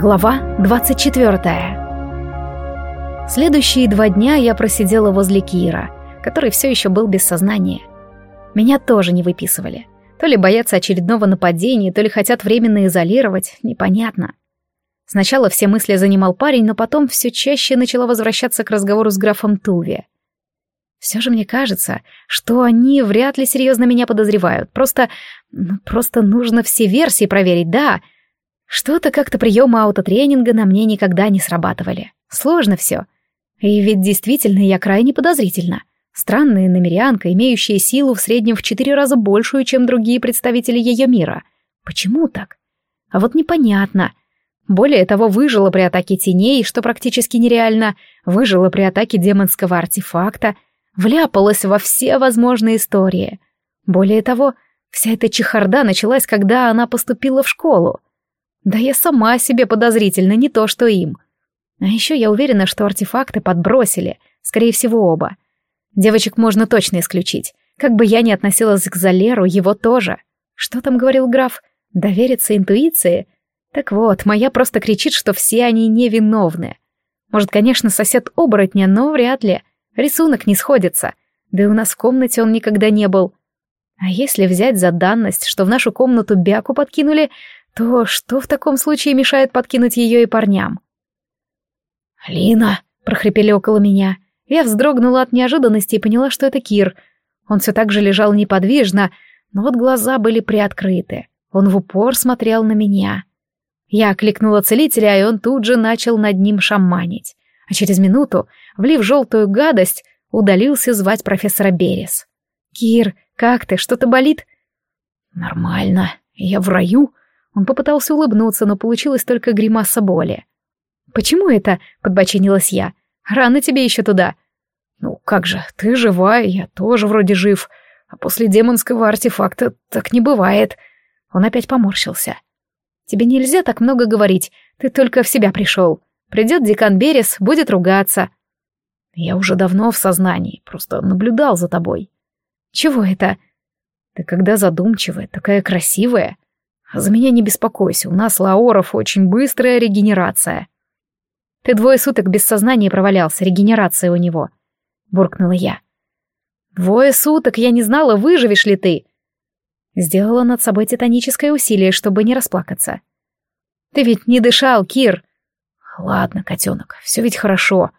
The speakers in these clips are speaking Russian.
Глава 24 Следующие два дня я просидела возле Кира, который все еще был без сознания. Меня тоже не выписывали. То ли боятся очередного нападения, то ли хотят временно изолировать, непонятно. Сначала все мысли занимал парень, но потом все чаще начала возвращаться к разговору с графом Туви. Все же мне кажется, что они вряд ли серьезно меня подозревают. Просто... Ну, просто нужно все версии проверить, да. Что-то как-то приемы аутотренинга на мне никогда не срабатывали. Сложно все. И ведь действительно я крайне подозрительна. Странная намерянка, имеющая силу в среднем в четыре раза большую, чем другие представители ее мира. Почему так? А вот непонятно. Более того, выжила при атаке теней, что практически нереально, выжила при атаке демонского артефакта, вляпалась во все возможные истории. Более того, вся эта чехарда началась, когда она поступила в школу. Да я сама себе подозрительна, не то что им. А еще я уверена, что артефакты подбросили, скорее всего, оба. Девочек можно точно исключить. Как бы я ни относилась к Залеру, его тоже. Что там говорил граф? Довериться интуиции? Так вот, моя просто кричит, что все они невиновны. Может, конечно, сосед оборотня, но вряд ли. Рисунок не сходится. Да и у нас в комнате он никогда не был. А если взять за данность, что в нашу комнату бяку подкинули, то что в таком случае мешает подкинуть ее и парням? «Лина!» — прохрипели около меня. Я вздрогнула от неожиданности и поняла, что это Кир. Он все так же лежал неподвижно, но вот глаза были приоткрыты. Он в упор смотрел на меня. Я окликнула целителя, и он тут же начал над ним шаманить. А через минуту, влив желтую гадость, удалился звать профессора Берес. «Кир, как ты? Что-то болит?» «Нормально. Я в раю», он попытался улыбнуться, но получилось только гримаса боли. «Почему это?» — подбочинилась я. «Рано тебе еще туда». «Ну как же, ты живая, я тоже вроде жив. А после демонского артефакта так не бывает». Он опять поморщился. «Тебе нельзя так много говорить, ты только в себя пришел. Придет декан Берес, будет ругаться». «Я уже давно в сознании, просто наблюдал за тобой». «Чего это?» «Ты когда задумчивая, такая красивая». За меня не беспокойся, у нас, лаоров, очень быстрая регенерация. Ты двое суток без сознания провалялся, регенерация у него. Буркнула я. Двое суток, я не знала, выживешь ли ты. Сделала над собой титаническое усилие, чтобы не расплакаться. Ты ведь не дышал, Кир. Ладно, котенок, все ведь хорошо.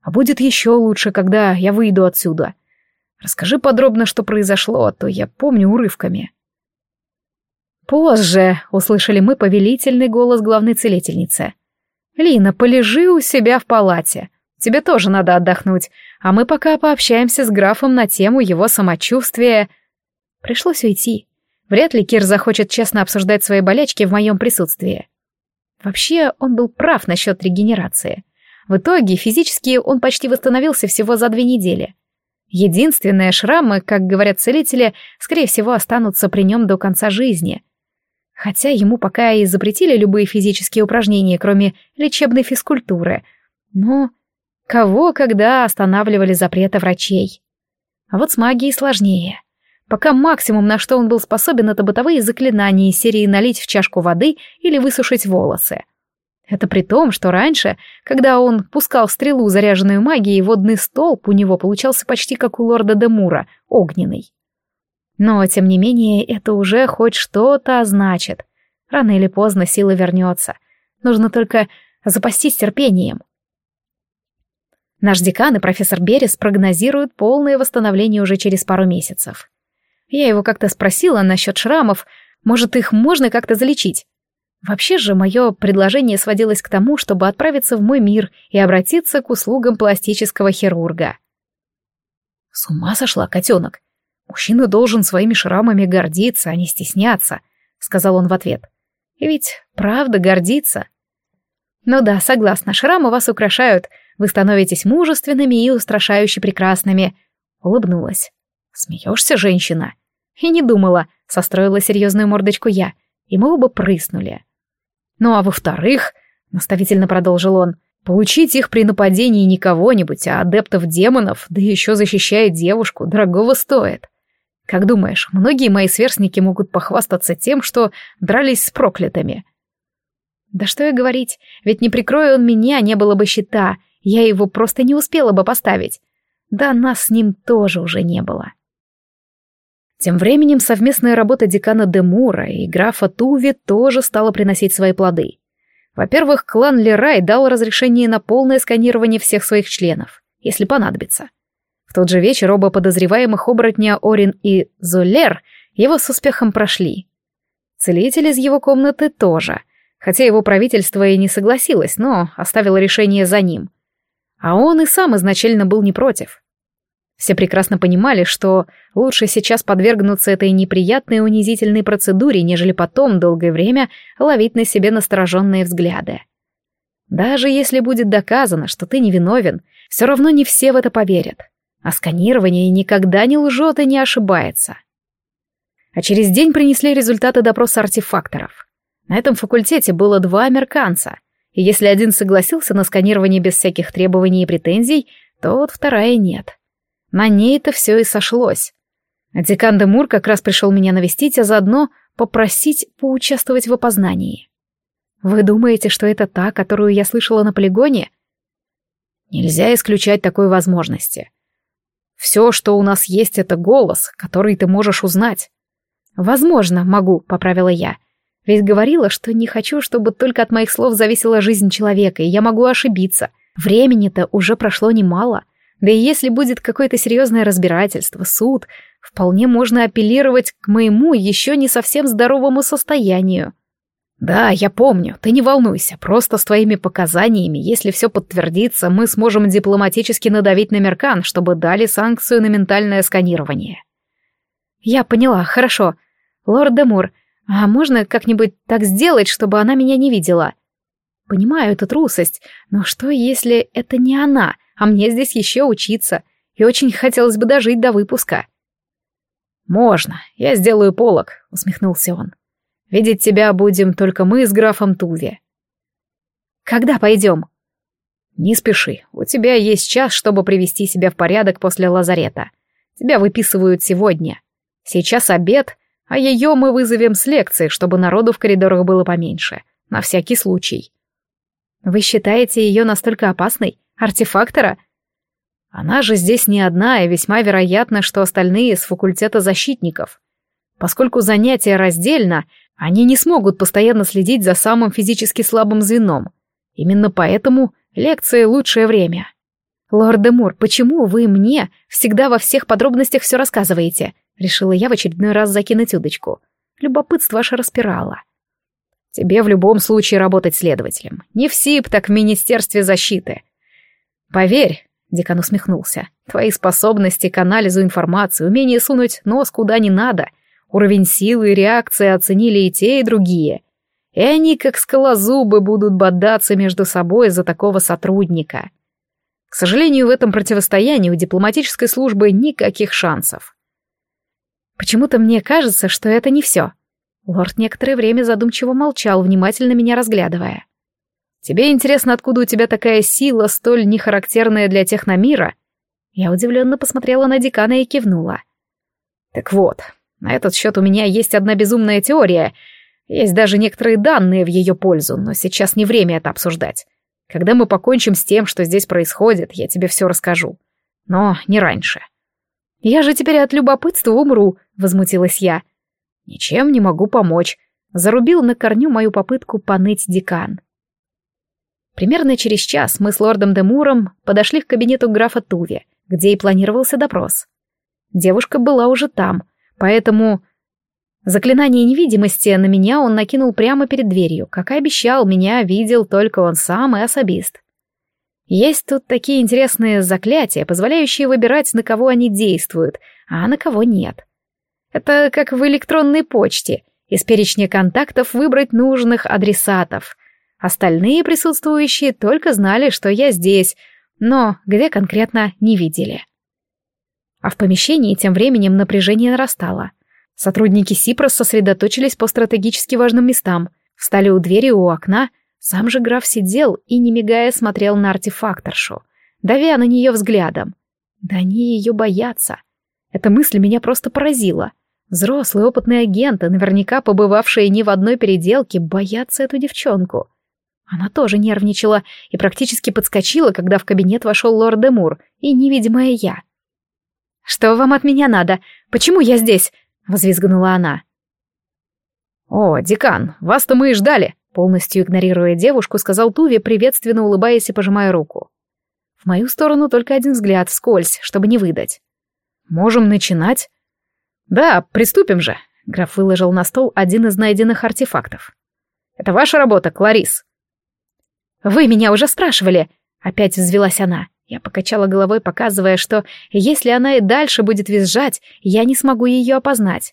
А будет еще лучше, когда я выйду отсюда. Расскажи подробно, что произошло, а то я помню урывками. «Позже!» — услышали мы повелительный голос главной целительницы. «Лина, полежи у себя в палате. Тебе тоже надо отдохнуть, а мы пока пообщаемся с графом на тему его самочувствия». Пришлось уйти. Вряд ли Кир захочет честно обсуждать свои болячки в моем присутствии. Вообще, он был прав насчет регенерации. В итоге, физически он почти восстановился всего за две недели. Единственные шрамы, как говорят целители, скорее всего, останутся при нем до конца жизни — Хотя ему пока и запретили любые физические упражнения, кроме лечебной физкультуры. Но кого когда останавливали запреты врачей? А вот с магией сложнее. Пока максимум, на что он был способен, это бытовые заклинания из серии налить в чашку воды или высушить волосы. Это при том, что раньше, когда он пускал стрелу, заряженную магией, водный столб у него получался почти как у лорда Демура, огненный. Но, тем не менее, это уже хоть что-то значит. Рано или поздно сила вернется. Нужно только запастись терпением. Наш декан и профессор Берес прогнозируют полное восстановление уже через пару месяцев. Я его как-то спросила насчет шрамов, может, их можно как-то залечить. Вообще же мое предложение сводилось к тому, чтобы отправиться в мой мир и обратиться к услугам пластического хирурга. С ума сошла, котенок. «Мужчина должен своими шрамами гордиться, а не стесняться», — сказал он в ответ. «И ведь правда гордиться». «Ну да, согласна, шрамы вас украшают, вы становитесь мужественными и устрашающе прекрасными», — улыбнулась. «Смеешься, женщина?» И не думала, состроила серьезную мордочку я, и мы оба прыснули. «Ну а во-вторых», — наставительно продолжил он, — Получить их при нападении не кого-нибудь, а адептов демонов, да еще защищая девушку, дорогого стоит. Как думаешь, многие мои сверстники могут похвастаться тем, что дрались с проклятыми? Да что и говорить, ведь не прикрою он меня, не было бы щита, я его просто не успела бы поставить. Да нас с ним тоже уже не было. Тем временем совместная работа декана Демура и графа Туви тоже стала приносить свои плоды. Во-первых, клан Лерай дал разрешение на полное сканирование всех своих членов, если понадобится. В тот же вечер оба подозреваемых оборотня Орин и Золер его с успехом прошли. Целитель из его комнаты тоже, хотя его правительство и не согласилось, но оставило решение за ним. А он и сам изначально был не против. Все прекрасно понимали, что лучше сейчас подвергнуться этой неприятной унизительной процедуре, нежели потом долгое время ловить на себе настороженные взгляды. Даже если будет доказано, что ты невиновен, все равно не все в это поверят. А сканирование никогда не лжет и не ошибается а через день принесли результаты допроса артефакторов. На этом факультете было два американца, и если один согласился на сканирование без всяких требований и претензий, то вот вторая нет. На ней это все и сошлось. Декан де Мур как раз пришел меня навестить, а заодно попросить поучаствовать в опознании. Вы думаете, что это та, которую я слышала на полигоне? Нельзя исключать такой возможности. Все, что у нас есть, это голос, который ты можешь узнать. «Возможно, могу», — поправила я. «Ведь говорила, что не хочу, чтобы только от моих слов зависела жизнь человека, и я могу ошибиться. Времени-то уже прошло немало. Да и если будет какое-то серьезное разбирательство, суд, вполне можно апеллировать к моему еще не совсем здоровому состоянию». «Да, я помню, ты не волнуйся, просто с твоими показаниями, если все подтвердится, мы сможем дипломатически надавить на Меркан, чтобы дали санкцию на ментальное сканирование». «Я поняла, хорошо. Лорд Демур, а можно как-нибудь так сделать, чтобы она меня не видела?» «Понимаю, это трусость, но что, если это не она, а мне здесь еще учиться, и очень хотелось бы дожить до выпуска?» «Можно, я сделаю полог», — усмехнулся он. «Видеть тебя будем только мы с графом Туви». «Когда пойдем?» «Не спеши, у тебя есть час, чтобы привести себя в порядок после лазарета. Тебя выписывают сегодня. Сейчас обед, а ее мы вызовем с лекции, чтобы народу в коридорах было поменьше. На всякий случай. Вы считаете ее настолько опасной? Артефактора? Она же здесь не одна, и весьма вероятно, что остальные с факультета защитников. Поскольку занятия раздельно, они не смогут постоянно следить за самым физически слабым звеном. Именно поэтому лекции — лучшее время. «Лорд Демур, почему вы мне всегда во всех подробностях все рассказываете?» Решила я в очередной раз закинуть удочку. Любопытство аж распирало. Тебе в любом случае работать следователем. Не в СИП, так в Министерстве защиты. Поверь, декан усмехнулся, твои способности к анализу информации, умение сунуть нос куда не надо, уровень силы и реакции оценили и те, и другие. И они, как скалозубы, будут бодаться между собой за такого сотрудника. К сожалению, в этом противостоянии у дипломатической службы никаких шансов. Почему-то мне кажется, что это не все. Лорд некоторое время задумчиво молчал, внимательно меня разглядывая. «Тебе интересно, откуда у тебя такая сила, столь нехарактерная для техномира?» Я удивленно посмотрела на декана и кивнула. «Так вот, на этот счет у меня есть одна безумная теория. Есть даже некоторые данные в ее пользу, но сейчас не время это обсуждать. Когда мы покончим с тем, что здесь происходит, я тебе все расскажу. Но не раньше. «Я же теперь от любопытства умру», — возмутилась я. «Ничем не могу помочь», — зарубил на корню мою попытку поныть декан. Примерно через час мы с лордом Демуром подошли к кабинету графа Туви, где и планировался допрос. Девушка была уже там, поэтому... Заклинание невидимости на меня он накинул прямо перед дверью. Как и обещал, меня видел только он сам и особист. Есть тут такие интересные заклятия, позволяющие выбирать, на кого они действуют, а на кого нет. Это как в электронной почте. Из перечня контактов выбрать нужных адресатов. Остальные присутствующие только знали, что я здесь, но где конкретно не видели. А в помещении тем временем напряжение нарастало. Сотрудники Сипрос сосредоточились по стратегически важным местам, встали у двери у окна сам же граф сидел и, не мигая, смотрел на артефакторшу, давя на нее взглядом. Да они ее боятся. Эта мысль меня просто поразила. Взрослые опытные агенты, наверняка побывавшие не в одной переделке, боятся эту девчонку. Она тоже нервничала и практически подскочила, когда в кабинет вошел лорд Демур и невидимая я. «Что вам от меня надо? Почему я здесь?» — взвизгнула она. «О, декан, вас-то мы и ждали», — полностью игнорируя девушку, сказал Туви, приветственно улыбаясь и пожимая руку. В мою сторону только один взгляд, вскользь, чтобы не выдать. «Можем начинать?» «Да, приступим же», — граф выложил на стол один из найденных артефактов. «Это ваша работа, Кларис». «Вы меня уже спрашивали», — опять взвелась она. Я покачала головой, показывая, что если она и дальше будет визжать, я не смогу ее опознать.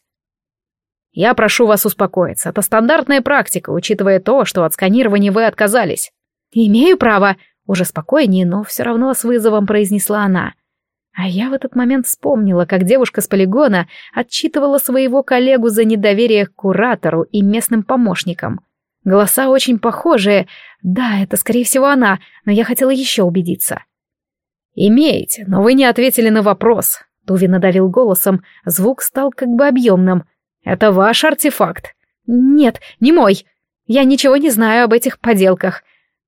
Я прошу вас успокоиться. Это стандартная практика, учитывая то, что от сканирования вы отказались. Имею право, уже спокойнее, но все равно с вызовом произнесла она. А я в этот момент вспомнила, как девушка с полигона отчитывала своего коллегу за недоверие к куратору и местным помощникам. Голоса очень похожие. Да, это, скорее всего, она, но я хотела еще убедиться. «Имеете, но вы не ответили на вопрос», — Туви надавил голосом, звук стал как бы объемным. «Это ваш артефакт?» «Нет, не мой. Я ничего не знаю об этих поделках.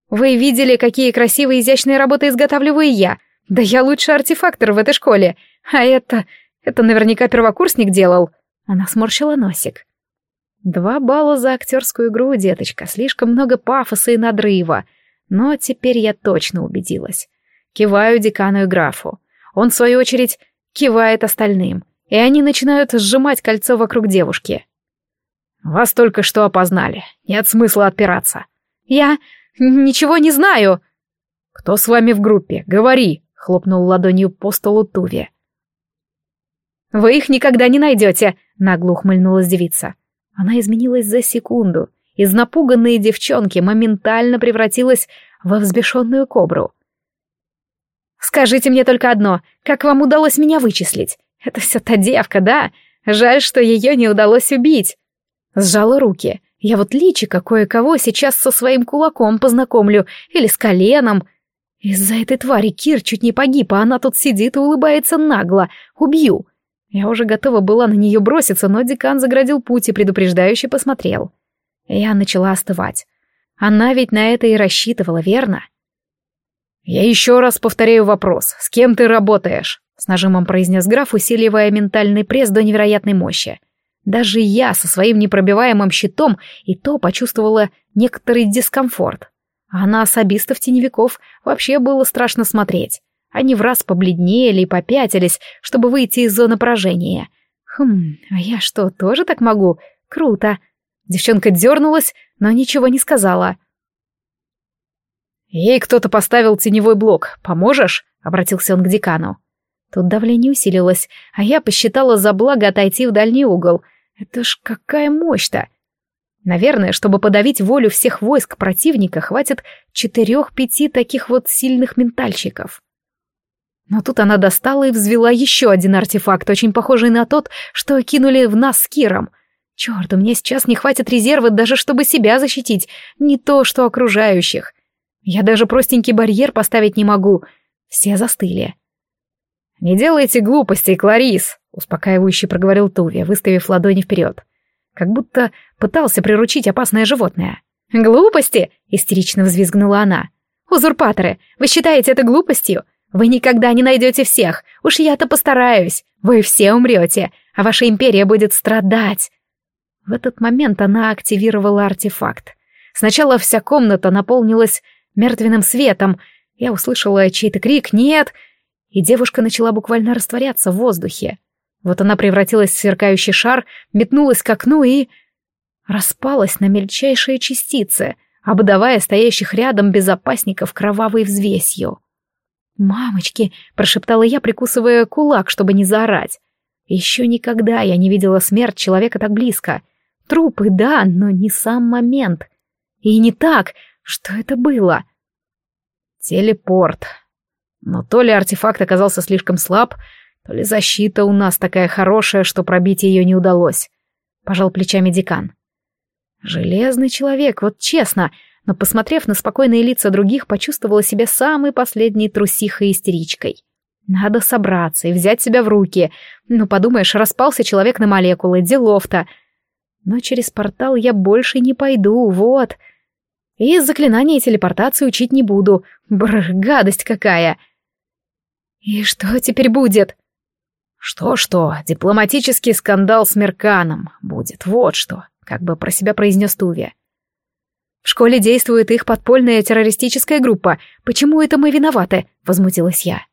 Вы видели, какие красивые изящные работы изготавливаю я. Да я лучший артефактор в этой школе. А это... это наверняка первокурсник делал». Она сморщила носик. Два балла за актерскую игру, деточка, слишком много пафоса и надрыва. Но теперь я точно убедилась. Киваю декану и графу. Он, в свою очередь, кивает остальным, и они начинают сжимать кольцо вокруг девушки. «Вас только что опознали. Нет смысла отпираться». «Я ничего не знаю». «Кто с вами в группе? Говори», — хлопнул ладонью по столу Туви. «Вы их никогда не найдете», — нагло ухмыльнулась девица. Она изменилась за секунду. Из напуганной девчонки моментально превратилась во взбешенную кобру. Скажите мне только одно, как вам удалось меня вычислить? Это все та девка, да? Жаль, что ее не удалось убить. Сжала руки. Я вот личико кое-кого сейчас со своим кулаком познакомлю, или с коленом. Из-за этой твари Кир чуть не погиб, а она тут сидит и улыбается нагло. Убью. Я уже готова была на нее броситься, но декан заградил путь и предупреждающе посмотрел. Я начала остывать. Она ведь на это и рассчитывала, верно? «Я еще раз повторяю вопрос. С кем ты работаешь?» С нажимом произнес граф, усиливая ментальный пресс до невероятной мощи. Даже я со своим непробиваемым щитом и то почувствовала некоторый дискомфорт. А на особистов теневиков вообще было страшно смотреть. Они в раз побледнели и попятились, чтобы выйти из зоны поражения. Хм, а я что, тоже так могу? Круто. Девчонка дернулась, но ничего не сказала. — «Ей кто-то поставил теневой блок. Поможешь?» — обратился он к декану. Тут давление усилилось, а я посчитала за благо отойти в дальний угол. Это ж какая мощь-то! Наверное, чтобы подавить волю всех войск противника, хватит четырех-пяти таких вот сильных ментальщиков. Но тут она достала и взвела еще один артефакт, очень похожий на тот, что кинули в нас с Киром. Черт, у меня сейчас не хватит резерва даже чтобы себя защитить, не то что окружающих. Я даже простенький барьер поставить не могу. Все застыли. «Не делайте глупостей, Кларис», — успокаивающе проговорил Туви, выставив ладони вперед. Как будто пытался приручить опасное животное. «Глупости?» — истерично взвизгнула она. «Узурпаторы, вы считаете это глупостью? Вы никогда не найдете всех. Уж я-то постараюсь. Вы все умрете, а ваша империя будет страдать». В этот момент она активировала артефакт. Сначала вся комната наполнилась мертвенным светом. Я услышала чей-то крик «Нет!» и девушка начала буквально растворяться в воздухе. Вот она превратилась в сверкающий шар, метнулась к окну и... распалась на мельчайшие частицы, обдавая стоящих рядом безопасников кровавой взвесью. «Мамочки!» — прошептала я, прикусывая кулак, чтобы не заорать. Еще никогда я не видела смерть человека так близко. Трупы, да, но не сам момент. И не так, что это было? Телепорт. Но то ли артефакт оказался слишком слаб, то ли защита у нас такая хорошая, что пробить ее не удалось. Пожал плечами декан. Железный человек, вот честно, но, посмотрев на спокойные лица других, почувствовала себя самой последней трусихой истеричкой. Надо собраться и взять себя в руки. Ну, подумаешь, распался человек на молекулы, делов-то. Но через портал я больше не пойду, вот. И заклинание телепортации учить не буду. Бррр, гадость какая. И что теперь будет? Что-что, дипломатический скандал с Мерканом будет, вот что, как бы про себя произнес Туви. В школе действует их подпольная террористическая группа. Почему это мы виноваты? Возмутилась я.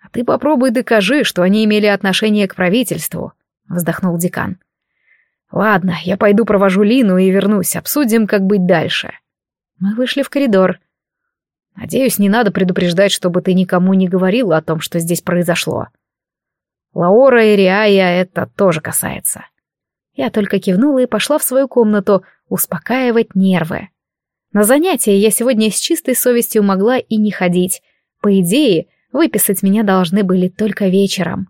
А ты попробуй докажи, что они имели отношение к правительству, вздохнул декан. Ладно, я пойду провожу Лину и вернусь, обсудим, как быть дальше. Мы вышли в коридор. Надеюсь, не надо предупреждать, чтобы ты никому не говорила о том, что здесь произошло. Лаора и Риая это тоже касается. Я только кивнула и пошла в свою комнату успокаивать нервы. На занятия я сегодня с чистой совестью могла и не ходить. По идее, выписать меня должны были только вечером.